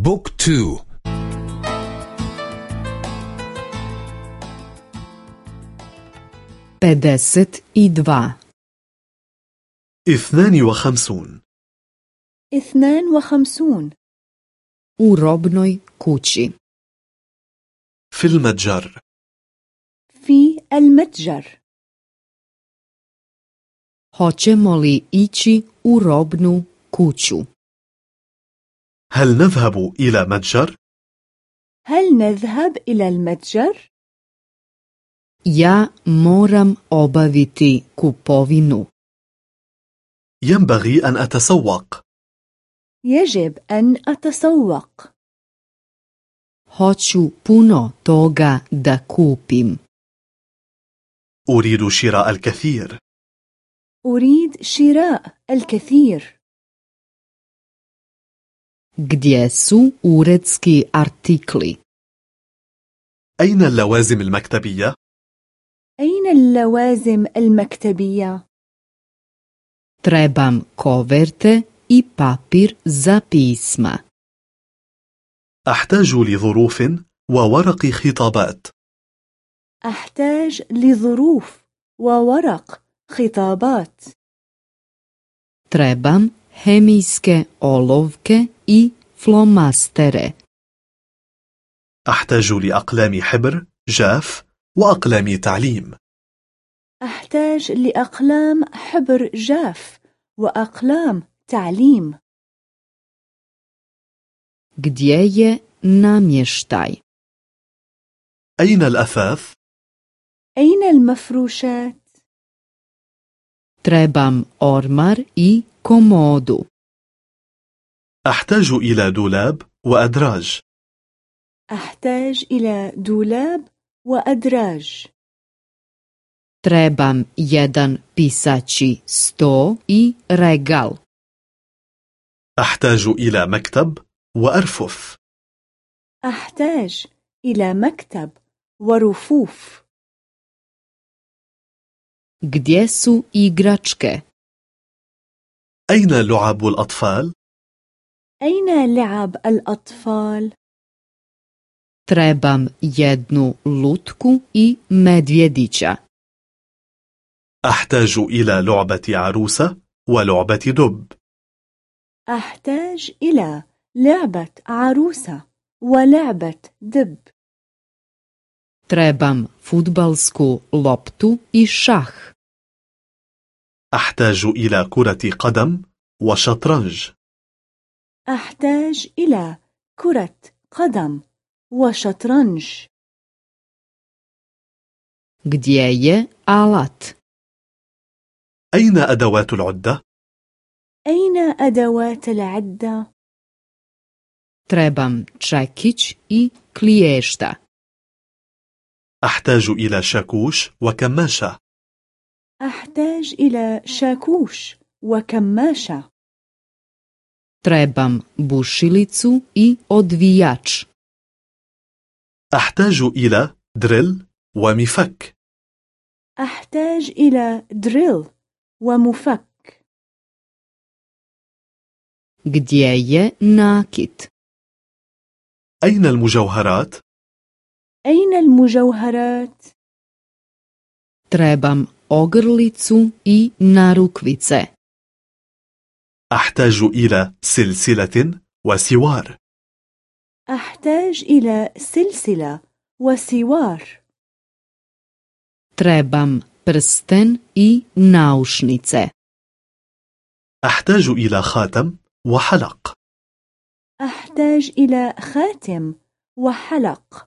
بوك تو. i dva اثنان وخمسون اثنان وخمسون robnoj kući في المتجر. في المتجر. Hoćemo li ići u robnu kuću? هل نذهب إلى متجر؟ هل نذهب إلى المتجر؟ Ja moram obaviti kupovinu. ينبغي أن أتسوق يجب أن أتسوق Hoću puno toga da kupim. أريد شراء الكثير أريد شراء الكثير Gdje su uredski artikli? أين اللوازم المكتبية؟ أين اللوازم المكتبية؟ Trebam koverte i papir za pisma. أحتاج لظروف وورق خطابات أحتاج لظروف وورق خطابات Trebam hemijske olovke i flomastere. أحتاج لأقلام حبر جاف وأقلام تعليم أحتاج لأقلام حبر جاف وأقلام تعليم Gdje je namještaj? أين الأثاث؟ أين المفروشات؟ Trebam ormar i komodu. أحتاج إلى دولاب وأدراج أحتاج إلى دولاب وأدراج Trebam jedan pisaći sto i regal. أحتاج إلى مكتب وأرفف أحتاج إلى مكتب ورفوف Gdje su igračke? أين لعب الأطفال؟ أين لعب الأطفال؟ Trebam jednu lutku i medvjedića. أحتاج إلى لعبة عروسة ولعبة دب أحتاج إلى لعبة عروسة ولعبة دب Trebam futbalsku loptu i šah. أحتاج إلى كرة قدم وشطرنج أحتاج إلى كرة قدم وشطرنج je alat? أين أدوات العدة؟ أين أدوات العدة؟ Trebam čekić i kliješta. أحتاج إلى شاكوش وكماشة أحتاج إلى شاكوش وكماشة Trebam bušilicu i odvijač. أحتاج إلى دريل ومفك أحتاج إلى دريل ومفك Gdje je nakit? أين المجوهرات؟ أين المجوهرات؟ Trebam ogrlicu i narukvice. أحتاج إلى سلسلة وسوار أحتاج إلى سلسلة وسوار Trebam prsten i naušnice. أحتاج إلى خاتم وحلق أحتاج إلى خاتم وحلق